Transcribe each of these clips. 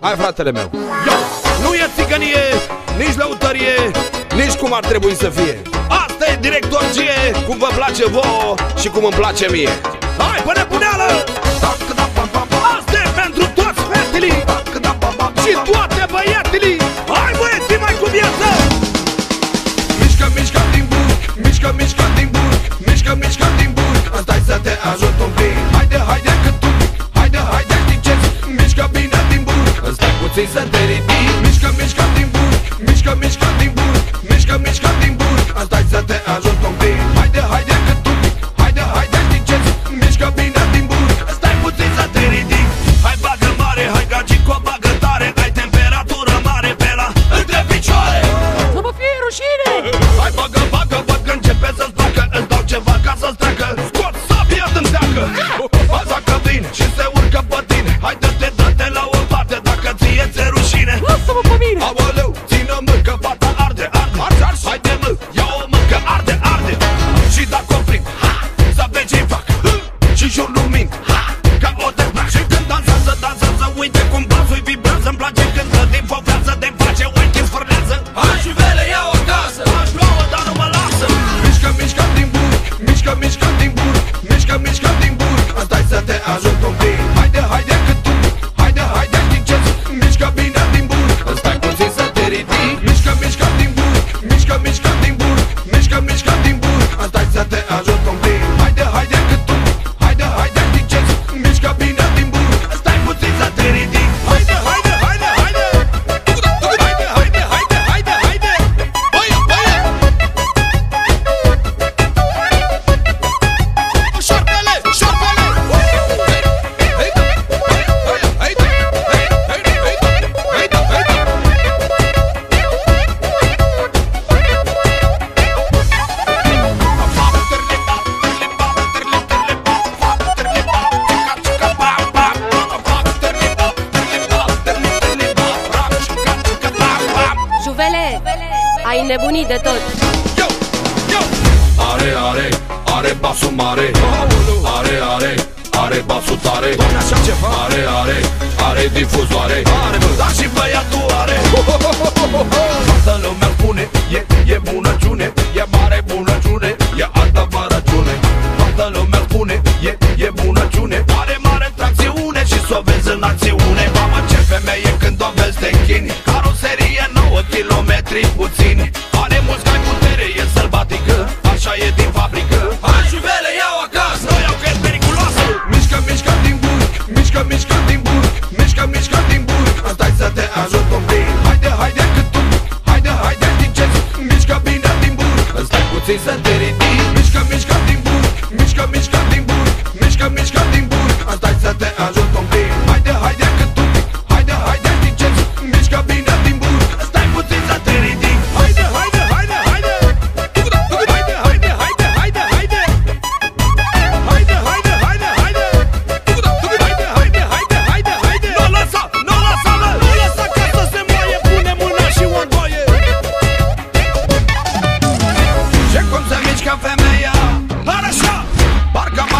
Hai fratele meu. Nu e țigănie, nici lăutărie Nici cum ar trebui să fie. Asta e directorgie Cum vă place vouă și cum îmi place mie. Hai, până puneală! Asta e pentru toți fetelii Și toate băietilii Hai băieții mai cu viață! Mișcă, mișcă din burg Mișcă, mișcă din burg Mișcă, mișcă din burg Stai puțin să te ridici Mișcă, mișcă din burg Mișcă, mișcă din burg Mișcă, mișcă din burg Stai să te uite cum basul vibrează Îmi place când dă din fovează, de face ochi ai nebunit de tot. Yo, yo. Are, are, are basul mare. Are, are, are basul tare. Are, are, are difuzoare. Dar și băiatul are. Toată lumea spune E, e bunăciune. E mare bunăciune. E altă vărăciune Toată lumea spune E, e bunăciune. Are mare tracțiune Și s-o vezi în acțiune. Mamă ce femeie când o vezi te închini Caroserie 9 km puțini Are mulți cai putere E sălbatică. Așa e din fabrică. Hai juvele, iau acasă. Nu iau că e periculoasă Mișcă, mișcă din burg Mișcă, mișcă din burg Mișcă, mișcă din burg Stai să te ajut un pic. Haide, haide cât un pic Haide, haide din ce Mișcă bine din burg Stai puțin să te ridici. Mișcă, mișcă din burg Mișcă, mișcă din burg Mișcă, mișcă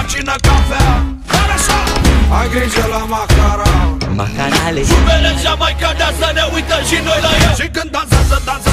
macină cafea. Dar așa, ai grijă la macara Macarale. Juvele cea mai cădea să ne uită și noi la ea Și când dansează, dansează,